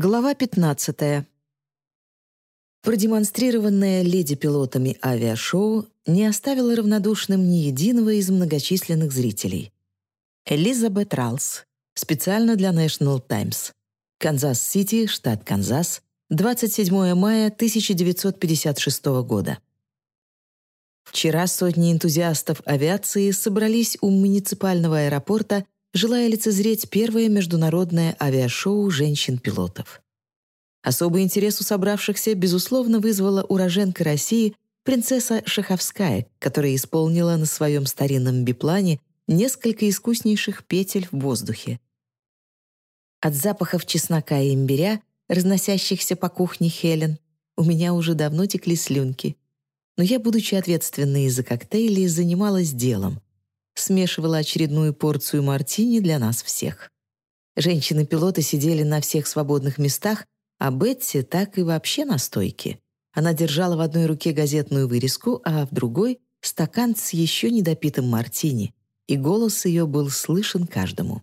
Глава 15. Продемонстрированное леди-пилотами авиашоу не оставило равнодушным ни единого из многочисленных зрителей. Элизабет Ралс. Специально для National Times. Канзас-Сити, штат Канзас. 27 мая 1956 года. Вчера сотни энтузиастов авиации собрались у муниципального аэропорта желая лицезреть первое международное авиашоу женщин-пилотов. Особый интерес у собравшихся, безусловно, вызвала уроженка России принцесса Шаховская, которая исполнила на своем старинном биплане несколько искуснейших петель в воздухе. От запахов чеснока и имбиря, разносящихся по кухне Хелен, у меня уже давно текли слюнки. Но я, будучи ответственной за коктейли, занималась делом смешивала очередную порцию мартини для нас всех. Женщины-пилоты сидели на всех свободных местах, а Бетси так и вообще на стойке. Она держала в одной руке газетную вырезку, а в другой — стакан с еще недопитым мартини, и голос ее был слышен каждому.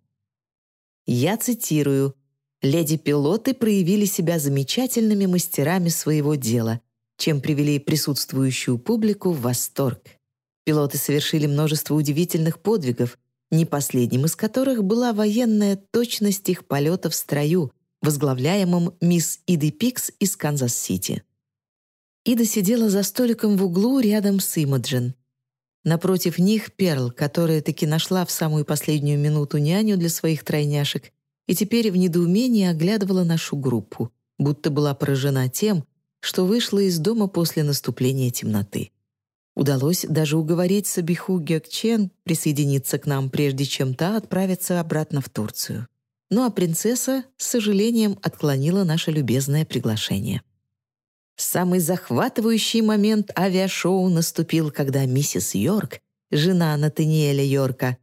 Я цитирую. «Леди-пилоты проявили себя замечательными мастерами своего дела, чем привели присутствующую публику в восторг. Пилоты совершили множество удивительных подвигов, не последним из которых была военная точность их полета в строю, возглавляемым мисс Идой Пикс из Канзас-Сити. Ида сидела за столиком в углу рядом с Имаджин. Напротив них Перл, которая таки нашла в самую последнюю минуту няню для своих тройняшек и теперь в недоумении оглядывала нашу группу, будто была поражена тем, что вышла из дома после наступления темноты. Удалось даже уговорить Сабиху Гекчен присоединиться к нам, прежде чем та отправится обратно в Турцию. Ну а принцесса, с сожалением, отклонила наше любезное приглашение. Самый захватывающий момент авиашоу наступил, когда миссис Йорк, жена Натаниэля Йорка,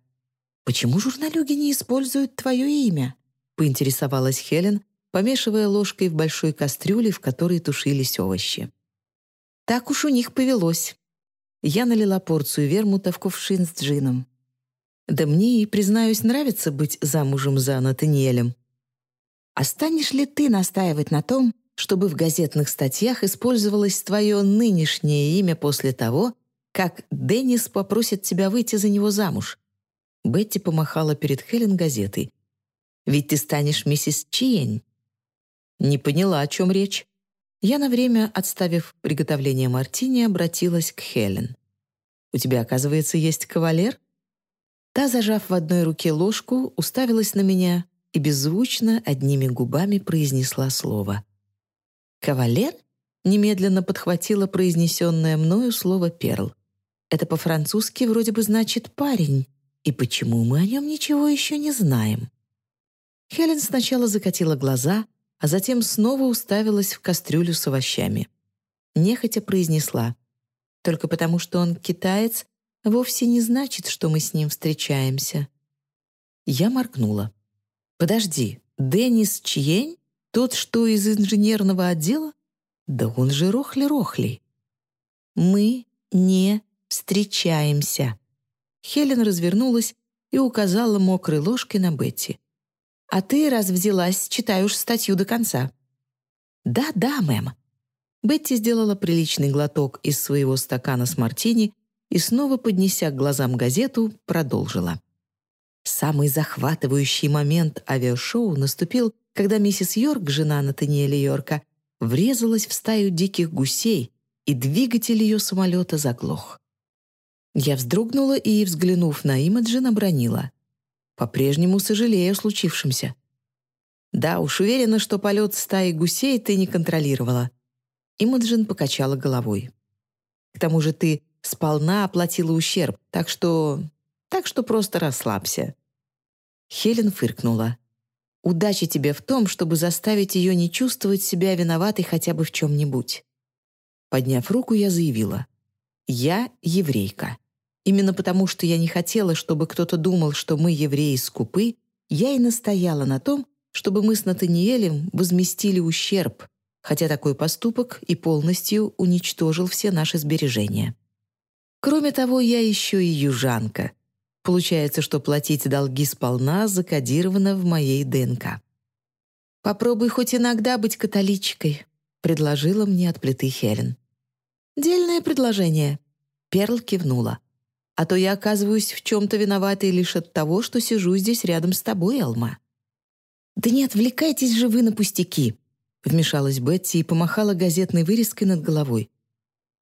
«Почему журналюги не используют твое имя?» — поинтересовалась Хелен, помешивая ложкой в большой кастрюле, в которой тушились овощи. «Так уж у них повелось. Я налила порцию вермута в кувшин с джином. Да мне и, признаюсь, нравится быть замужем за Натаниэлем. Останешь ли ты настаивать на том, чтобы в газетных статьях использовалось твое нынешнее имя после того, как Деннис попросит тебя выйти за него замуж?» Бетти помахала перед Хелен газетой. «Ведь ты станешь миссис Чиень». Не поняла, о чем речь. Я на время, отставив приготовление мартини, обратилась к Хелен. «У тебя, оказывается, есть кавалер?» Та, зажав в одной руке ложку, уставилась на меня и беззвучно одними губами произнесла слово. «Кавалер?» — немедленно подхватила произнесенное мною слово «перл». «Это по-французски вроде бы значит «парень». И почему мы о нем ничего еще не знаем?» Хелен сначала закатила глаза, а затем снова уставилась в кастрюлю с овощами. Нехотя произнесла. «Только потому, что он китаец, вовсе не значит, что мы с ним встречаемся». Я моргнула. «Подожди, Деннис Чьень? Тот, что из инженерного отдела? Да он же Рохли-Рохли». «Мы не встречаемся». Хелен развернулась и указала мокрой ложкой на Бетти. А ты, раз взялась, читаешь статью до конца». «Да-да, мэм». Бетти сделала приличный глоток из своего стакана с мартини и, снова поднеся к глазам газету, продолжила. Самый захватывающий момент авиашоу наступил, когда миссис Йорк, жена Натаниэля Йорка, врезалась в стаю диких гусей, и двигатель ее самолета заглох. Я вздрогнула и, взглянув на Имаджин, обронила. По-прежнему сожалею о случившемся. Да, уж уверена, что полет стаи гусей ты не контролировала. Имаджин покачала головой. К тому же ты сполна оплатила ущерб, так что... так что просто расслабься. Хелен фыркнула. «Удачи тебе в том, чтобы заставить ее не чувствовать себя виноватой хотя бы в чем-нибудь». Подняв руку, я заявила. «Я еврейка». Именно потому, что я не хотела, чтобы кто-то думал, что мы, евреи, скупы, я и настояла на том, чтобы мы с Натаниэлем возместили ущерб, хотя такой поступок и полностью уничтожил все наши сбережения. Кроме того, я еще и южанка. Получается, что платить долги сполна закодировано в моей ДНК. «Попробуй хоть иногда быть католичкой», — предложила мне от плиты Хелен. «Дельное предложение», — Перл кивнула. «А то я оказываюсь в чем-то виноватой лишь от того, что сижу здесь рядом с тобой, Алма». «Да не отвлекайтесь же вы на пустяки», — вмешалась Бетти и помахала газетной вырезкой над головой.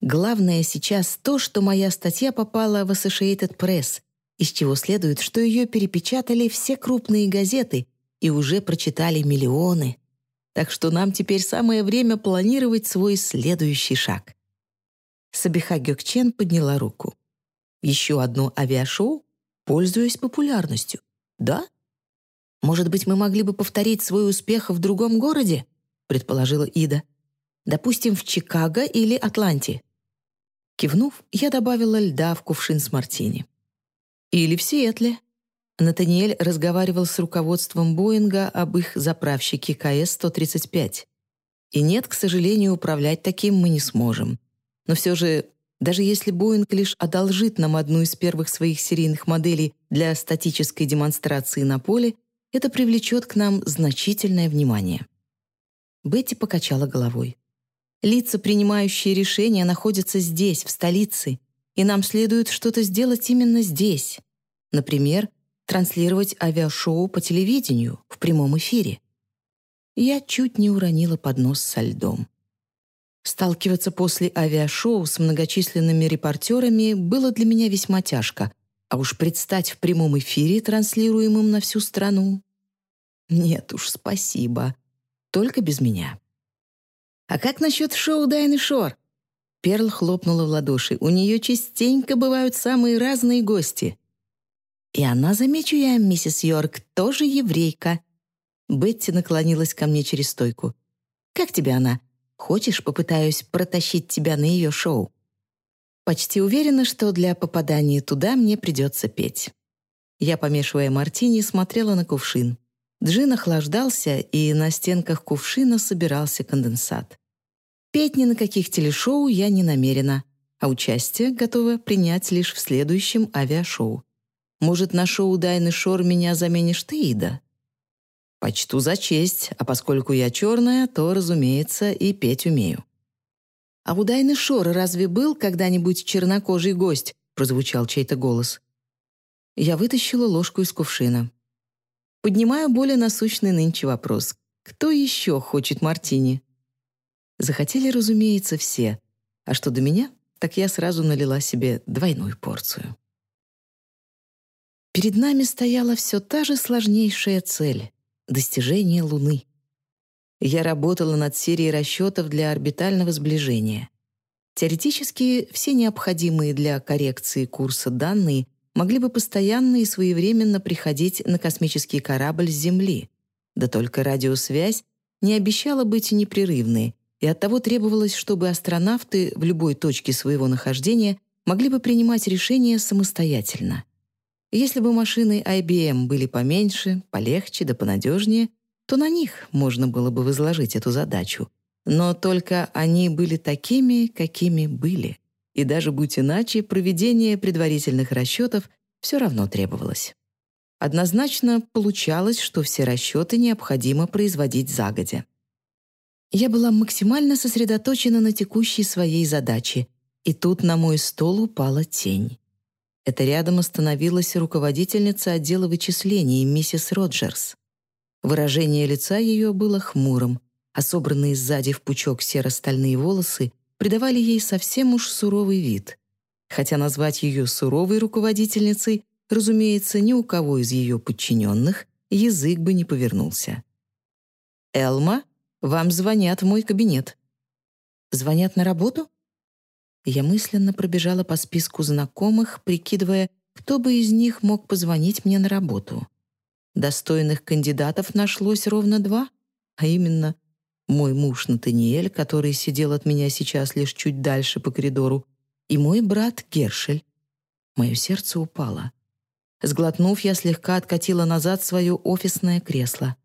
«Главное сейчас то, что моя статья попала в Associated Press, из чего следует, что ее перепечатали все крупные газеты и уже прочитали миллионы. Так что нам теперь самое время планировать свой следующий шаг». Сабиха Гёкчен подняла руку. «Еще одно авиашоу? Пользуясь популярностью. Да?» «Может быть, мы могли бы повторить свой успех в другом городе?» предположила Ида. «Допустим, в Чикаго или Атланте». Кивнув, я добавила льда в кувшин с мартини. «Или в Сиэтле». Натаниэль разговаривал с руководством Боинга об их заправщике КС-135. И нет, к сожалению, управлять таким мы не сможем. Но все же даже если Боинг лишь одолжит нам одну из первых своих серийных моделей для статической демонстрации на поле, это привлечет к нам значительное внимание. Бетти покачала головой. Лица, принимающие решения, находятся здесь, в столице, и нам следует что-то сделать именно здесь. Например, транслировать авиашоу по телевидению в прямом эфире. Я чуть не уронила поднос со льдом. Сталкиваться после авиашоу с многочисленными репортерами было для меня весьма тяжко, а уж предстать в прямом эфире, транслируемом на всю страну. Нет уж, спасибо. Только без меня. «А как насчет шоу Дайны Шор?» Перл хлопнула в ладоши. «У нее частенько бывают самые разные гости». «И она, замечу я, миссис Йорк, тоже еврейка». Бетти наклонилась ко мне через стойку. «Как тебе она? Хочешь, попытаюсь протащить тебя на ее шоу?» Почти уверена, что для попадания туда мне придется петь. Я, помешивая мартини, смотрела на кувшин. Джин охлаждался, и на стенках кувшина собирался конденсат. Петь ни на каких телешоу я не намерена, а участие готова принять лишь в следующем авиашоу. Может, на шоу «Дайны Шор» меня заменишь ты, Ида? Почту за честь, а поскольку я черная, то, разумеется, и петь умею. «А у Дайны Шор разве был когда-нибудь чернокожий гость?» прозвучал чей-то голос. Я вытащила ложку из кувшина. Поднимаю более насущный нынче вопрос. Кто еще хочет мартини? Захотели, разумеется, все. А что до меня, так я сразу налила себе двойную порцию. Перед нами стояла все та же сложнейшая цель — достижение Луны. Я работала над серией расчетов для орбитального сближения. Теоретически, все необходимые для коррекции курса данные могли бы постоянно и своевременно приходить на космический корабль с Земли. Да только радиосвязь не обещала быть непрерывной, и оттого требовалось, чтобы астронавты в любой точке своего нахождения могли бы принимать решения самостоятельно. Если бы машины IBM были поменьше, полегче да понадежнее, то на них можно было бы возложить эту задачу. Но только они были такими, какими были и даже будь иначе, проведение предварительных расчетов все равно требовалось. Однозначно получалось, что все расчеты необходимо производить загодя. Я была максимально сосредоточена на текущей своей задаче, и тут на мой стол упала тень. Это рядом остановилась руководительница отдела вычислений, миссис Роджерс. Выражение лица ее было хмурым, а собранные сзади в пучок серо-стальные волосы придавали ей совсем уж суровый вид. Хотя назвать ее суровой руководительницей, разумеется, ни у кого из ее подчиненных язык бы не повернулся. «Элма, вам звонят в мой кабинет». «Звонят на работу?» Я мысленно пробежала по списку знакомых, прикидывая, кто бы из них мог позвонить мне на работу. Достойных кандидатов нашлось ровно два, а именно мой муж Натаниэль, который сидел от меня сейчас лишь чуть дальше по коридору, и мой брат Гершель. Мое сердце упало. Сглотнув, я слегка откатила назад свое офисное кресло.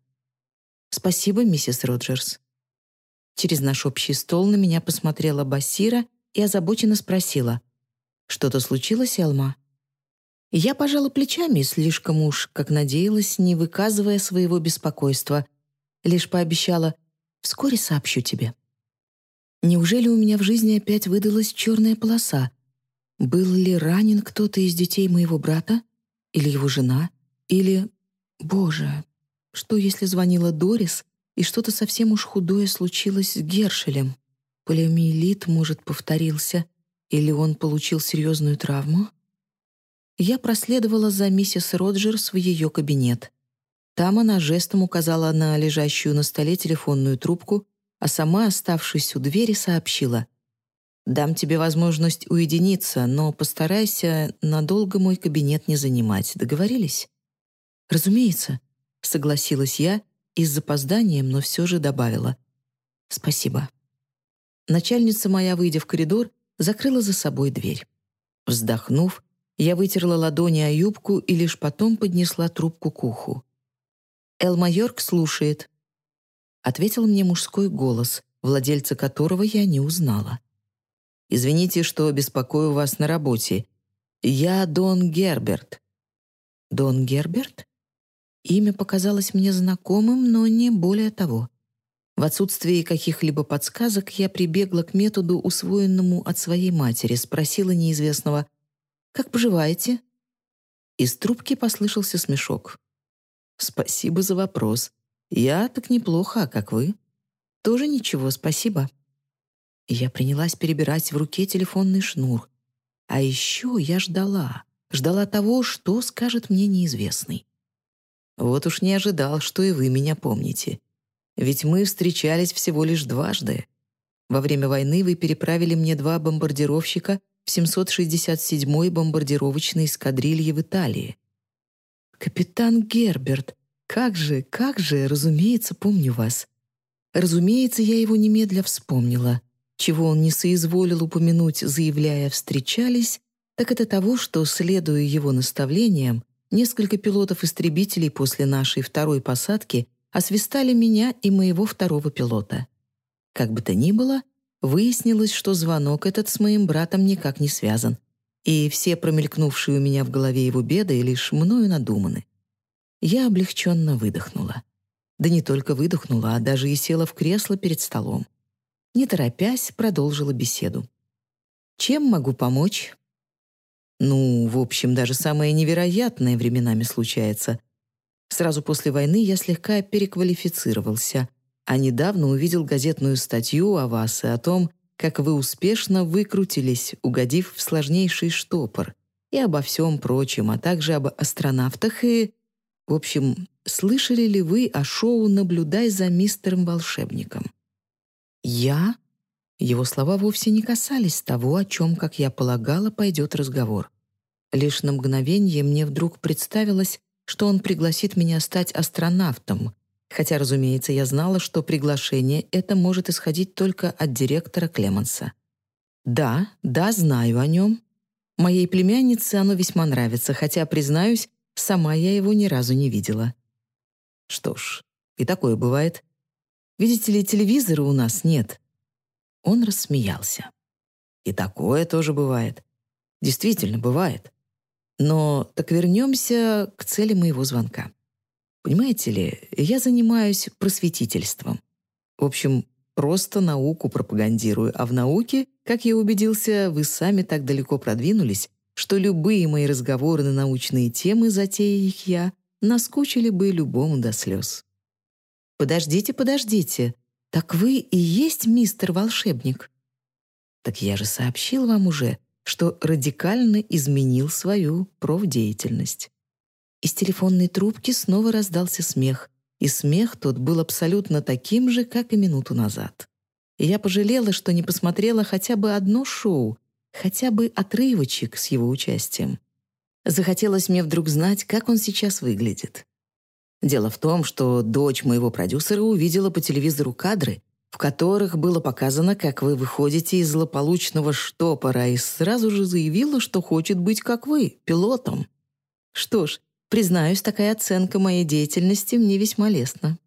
«Спасибо, миссис Роджерс». Через наш общий стол на меня посмотрела Басира и озабоченно спросила. «Что-то случилось, Элма?» Я пожала плечами, слишком уж, как надеялась, не выказывая своего беспокойства — лишь пообещала «Вскоре сообщу тебе». Неужели у меня в жизни опять выдалась черная полоса? Был ли ранен кто-то из детей моего брата? Или его жена? Или... Боже, что если звонила Дорис, и что-то совсем уж худое случилось с Гершелем? Полиомиелит, может, повторился, или он получил серьезную травму? Я проследовала за миссис Роджерс в ее кабинет. Там она жестом указала на лежащую на столе телефонную трубку, а сама, оставшись у двери, сообщила. «Дам тебе возможность уединиться, но постарайся надолго мой кабинет не занимать. Договорились?» «Разумеется», — согласилась я и с запозданием, но все же добавила. «Спасибо». Начальница моя, выйдя в коридор, закрыла за собой дверь. Вздохнув, я вытерла ладони о юбку и лишь потом поднесла трубку к уху. «Эл Майорк слушает», — ответил мне мужской голос, владельца которого я не узнала. «Извините, что беспокою вас на работе. Я Дон Герберт». «Дон Герберт?» Имя показалось мне знакомым, но не более того. В отсутствии каких-либо подсказок я прибегла к методу, усвоенному от своей матери, спросила неизвестного «Как поживаете?» Из трубки послышался смешок. «Спасибо за вопрос. Я так неплохо, а как вы?» «Тоже ничего, спасибо». Я принялась перебирать в руке телефонный шнур. А еще я ждала. Ждала того, что скажет мне неизвестный. Вот уж не ожидал, что и вы меня помните. Ведь мы встречались всего лишь дважды. Во время войны вы переправили мне два бомбардировщика в 767-й бомбардировочной эскадрилье в Италии. Капитан Герберт, как же, как же, разумеется, помню вас. Разумеется, я его немедля вспомнила. Чего он не соизволил упомянуть, заявляя «встречались», так это того, что, следуя его наставлениям, Несколько пилотов-истребителей после нашей второй посадки освистали меня и моего второго пилота. Как бы то ни было, выяснилось, что звонок этот с моим братом никак не связан, и все промелькнувшие у меня в голове его беды лишь мною надуманы. Я облегченно выдохнула. Да не только выдохнула, а даже и села в кресло перед столом. Не торопясь, продолжила беседу. «Чем могу помочь?» Ну, в общем, даже самое невероятное временами случается. Сразу после войны я слегка переквалифицировался, а недавно увидел газетную статью о вас и о том, как вы успешно выкрутились, угодив в сложнейший штопор, и обо всем прочем, а также об астронавтах и... В общем, слышали ли вы о шоу «Наблюдай за мистером-волшебником»? Я его слова вовсе не касались того, о чем, как я полагала, пойдет разговор. Лишь на мгновение мне вдруг представилось, что он пригласит меня стать астронавтом, хотя, разумеется, я знала, что приглашение это может исходить только от директора Клеманса. Да, да, знаю о нем. Моей племяннице оно весьма нравится, хотя, признаюсь, сама я его ни разу не видела. Что ж, и такое бывает. Видите ли, телевизора у нас нет — он рассмеялся. И такое тоже бывает. Действительно, бывает. Но так вернемся к цели моего звонка. Понимаете ли, я занимаюсь просветительством. В общем, просто науку пропагандирую, а в науке, как я убедился, вы сами так далеко продвинулись, что любые мои разговоры на научные темы, затея их я, наскучили бы любому до слез. «Подождите, подождите», «Так вы и есть мистер волшебник?» «Так я же сообщил вам уже, что радикально изменил свою профдеятельность». Из телефонной трубки снова раздался смех, и смех тот был абсолютно таким же, как и минуту назад. И я пожалела, что не посмотрела хотя бы одно шоу, хотя бы отрывочек с его участием. Захотелось мне вдруг знать, как он сейчас выглядит. Дело в том, что дочь моего продюсера увидела по телевизору кадры, в которых было показано, как вы выходите из злополучного штопора, и сразу же заявила, что хочет быть как вы, пилотом. Что ж, признаюсь, такая оценка моей деятельности мне весьма лестна.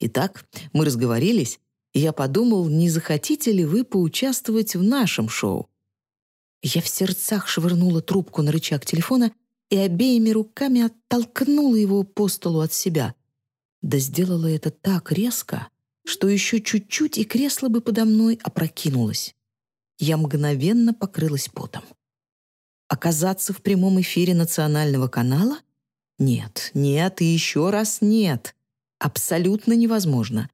Итак, мы разговорились, и я подумал, не захотите ли вы поучаствовать в нашем шоу. Я в сердцах швырнула трубку на рычаг телефона и обеими руками оттолкнула его по столу от себя. Да сделала это так резко, что еще чуть-чуть, и кресло бы подо мной опрокинулось. Я мгновенно покрылась потом. Оказаться в прямом эфире национального канала? Нет, нет и еще раз нет. Абсолютно невозможно.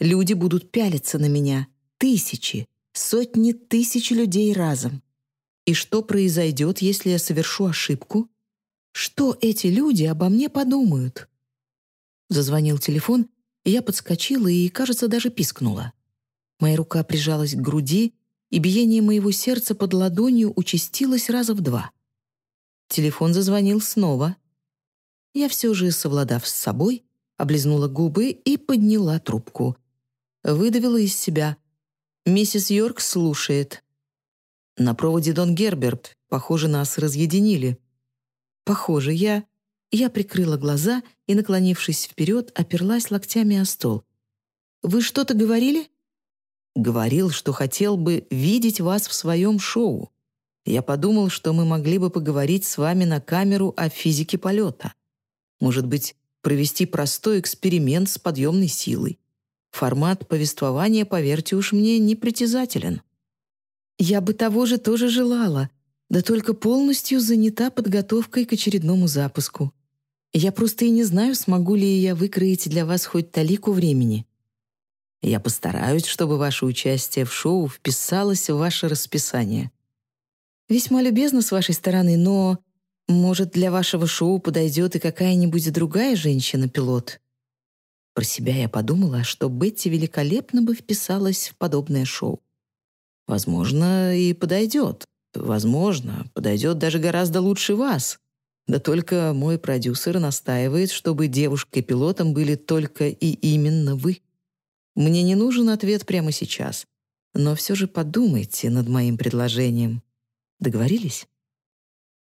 Люди будут пялиться на меня. Тысячи, сотни тысяч людей разом. И что произойдет, если я совершу ошибку? Что эти люди обо мне подумают? Зазвонил телефон, я подскочила и, кажется, даже пискнула. Моя рука прижалась к груди, и биение моего сердца под ладонью участилось раза в два. Телефон зазвонил снова. Я все же, совладав с собой, облизнула губы и подняла трубку. Выдавила из себя. «Миссис Йорк слушает». На проводе Дон Герберт. Похоже, нас разъединили. Похоже, я... Я прикрыла глаза и, наклонившись вперед, оперлась локтями о стол. «Вы что-то говорили?» «Говорил, что хотел бы видеть вас в своем шоу. Я подумал, что мы могли бы поговорить с вами на камеру о физике полета. Может быть, провести простой эксперимент с подъемной силой. Формат повествования, поверьте уж мне, непритязателен». «Я бы того же тоже желала», да только полностью занята подготовкой к очередному запуску. Я просто и не знаю, смогу ли я выкроить для вас хоть талику времени. Я постараюсь, чтобы ваше участие в шоу вписалось в ваше расписание. Весьма любезно с вашей стороны, но, может, для вашего шоу подойдет и какая-нибудь другая женщина-пилот? Про себя я подумала, что Бетти великолепно бы вписалась в подобное шоу. Возможно, и подойдет. Возможно, подойдет даже гораздо лучше вас. Да только мой продюсер настаивает, чтобы девушкой-пилотом были только и именно вы. Мне не нужен ответ прямо сейчас. Но все же подумайте над моим предложением. Договорились?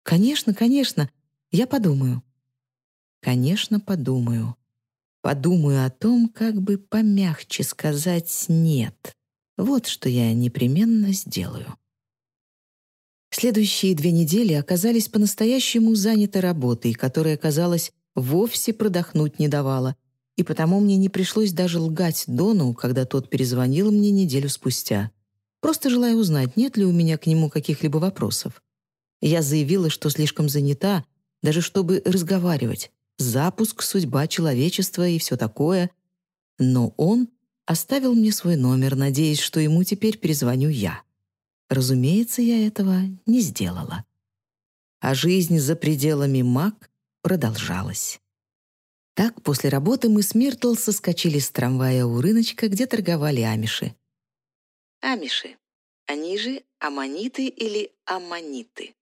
Конечно, конечно. Я подумаю. Конечно, подумаю. Подумаю о том, как бы помягче сказать «нет». Вот что я непременно сделаю. Следующие две недели оказались по-настоящему заняты работой, которая, казалось, вовсе продохнуть не давала, и потому мне не пришлось даже лгать Дону, когда тот перезвонил мне неделю спустя. Просто желая узнать, нет ли у меня к нему каких-либо вопросов. Я заявила, что слишком занята, даже чтобы разговаривать. Запуск, судьба человечества и все такое. Но он оставил мне свой номер, надеясь, что ему теперь перезвоню я. Разумеется, я этого не сделала. А жизнь за пределами МАК продолжалась. Так, после работы мы с Миртл соскочили с трамвая у рыночка, где торговали амиши. Амиши. Они же аманиты или аманиты.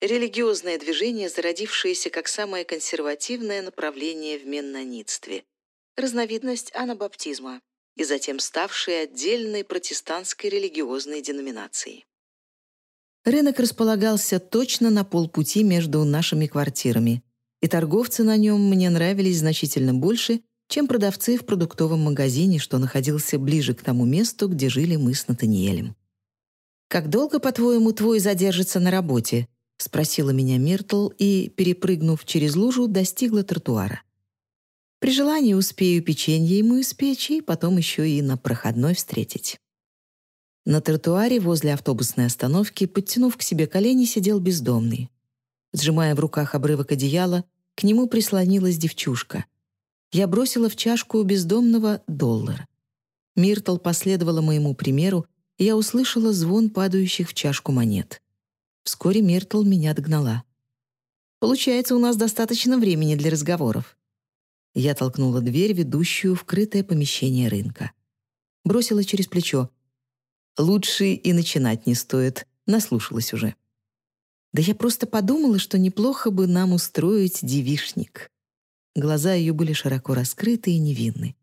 Религиозное движение, зародившееся как самое консервативное направление в меннонитстве. Разновидность анабаптизма и затем ставшей отдельной протестантской религиозной деноминацией. Рынок располагался точно на полпути между нашими квартирами, и торговцы на нем мне нравились значительно больше, чем продавцы в продуктовом магазине, что находился ближе к тому месту, где жили мы с Натаниэлем. «Как долго, по-твоему, твой задержится на работе?» — спросила меня Миртл и, перепрыгнув через лужу, достигла тротуара. При желании успею печенье ему испечь и потом еще и на проходной встретить. На тротуаре возле автобусной остановки, подтянув к себе колени, сидел бездомный. Сжимая в руках обрывок одеяла, к нему прислонилась девчушка. Я бросила в чашку у бездомного доллар. Миртл последовала моему примеру, и я услышала звон падающих в чашку монет. Вскоре Миртл меня догнала. «Получается, у нас достаточно времени для разговоров». Я толкнула дверь, ведущую в крытое помещение рынка. Бросила через плечо. «Лучше и начинать не стоит», наслушалась уже. «Да я просто подумала, что неплохо бы нам устроить девишник». Глаза ее были широко раскрыты и невинны.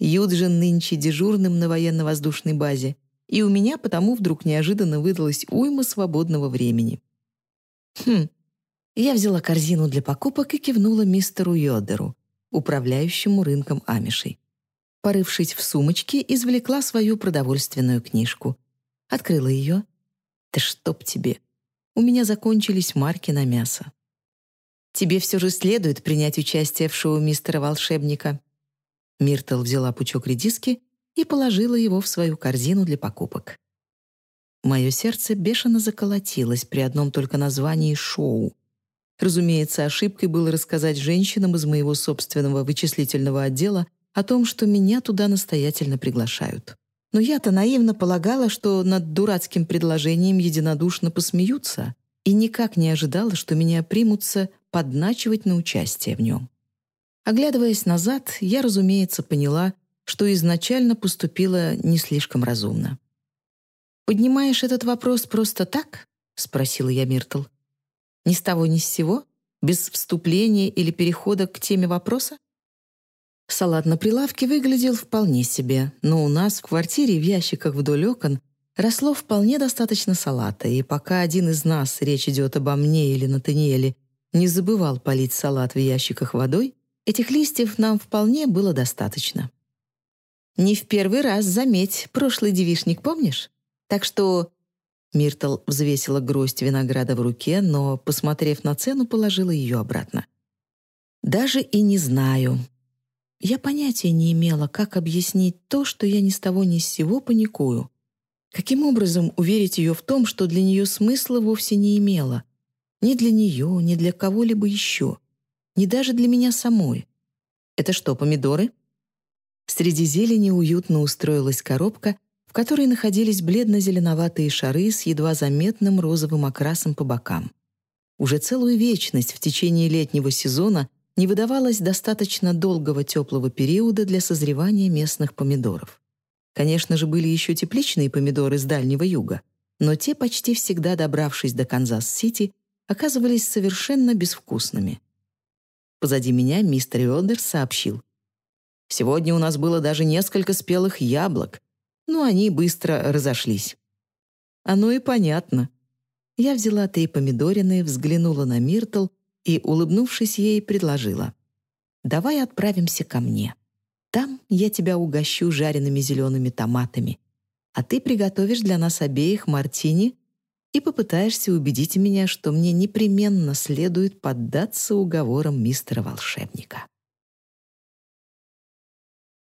Юджин нынче дежурным на военно-воздушной базе, и у меня потому вдруг неожиданно выдалась уйма свободного времени. Хм. Я взяла корзину для покупок и кивнула мистеру Йодеру управляющему рынком амишей. Порывшись в сумочке, извлекла свою продовольственную книжку. Открыла ее. «Да чтоб тебе! У меня закончились марки на мясо». «Тебе все же следует принять участие в шоу мистера волшебника», Миртл взяла пучок редиски и положила его в свою корзину для покупок. Мое сердце бешено заколотилось при одном только названии «шоу». Разумеется, ошибкой было рассказать женщинам из моего собственного вычислительного отдела о том, что меня туда настоятельно приглашают. Но я-то наивно полагала, что над дурацким предложением единодушно посмеются, и никак не ожидала, что меня примутся подначивать на участие в нем. Оглядываясь назад, я, разумеется, поняла, что изначально поступила не слишком разумно. «Поднимаешь этот вопрос просто так?» — спросила я Миртл. «Ни с того ни с сего? Без вступления или перехода к теме вопроса?» Салат на прилавке выглядел вполне себе, но у нас в квартире в ящиках вдоль окон росло вполне достаточно салата, и пока один из нас, речь идет обо мне или Натаниэле, не забывал полить салат в ящиках водой, этих листьев нам вполне было достаточно. «Не в первый раз, заметь, прошлый девишник, помнишь? Так что...» Миртл взвесила гроздь винограда в руке, но, посмотрев на цену, положила ее обратно. «Даже и не знаю», я понятия не имела, как объяснить то, что я ни с того ни с сего паникую. Каким образом уверить ее в том, что для нее смысла вовсе не имело? Ни для нее, ни для кого-либо еще. Ни даже для меня самой. Это что, помидоры? Среди зелени уютно устроилась коробка, в которой находились бледно-зеленоватые шары с едва заметным розовым окрасом по бокам. Уже целую вечность в течение летнего сезона не выдавалось достаточно долгого теплого периода для созревания местных помидоров. Конечно же, были еще тепличные помидоры с Дальнего Юга, но те, почти всегда добравшись до Канзас-Сити, оказывались совершенно безвкусными. Позади меня мистер Йодер сообщил. «Сегодня у нас было даже несколько спелых яблок, но они быстро разошлись». Оно и понятно. Я взяла три помидорины, взглянула на Миртл и, улыбнувшись ей, предложила. «Давай отправимся ко мне. Там я тебя угощу жареными зелеными томатами, а ты приготовишь для нас обеих мартини и попытаешься убедить меня, что мне непременно следует поддаться уговорам мистера волшебника».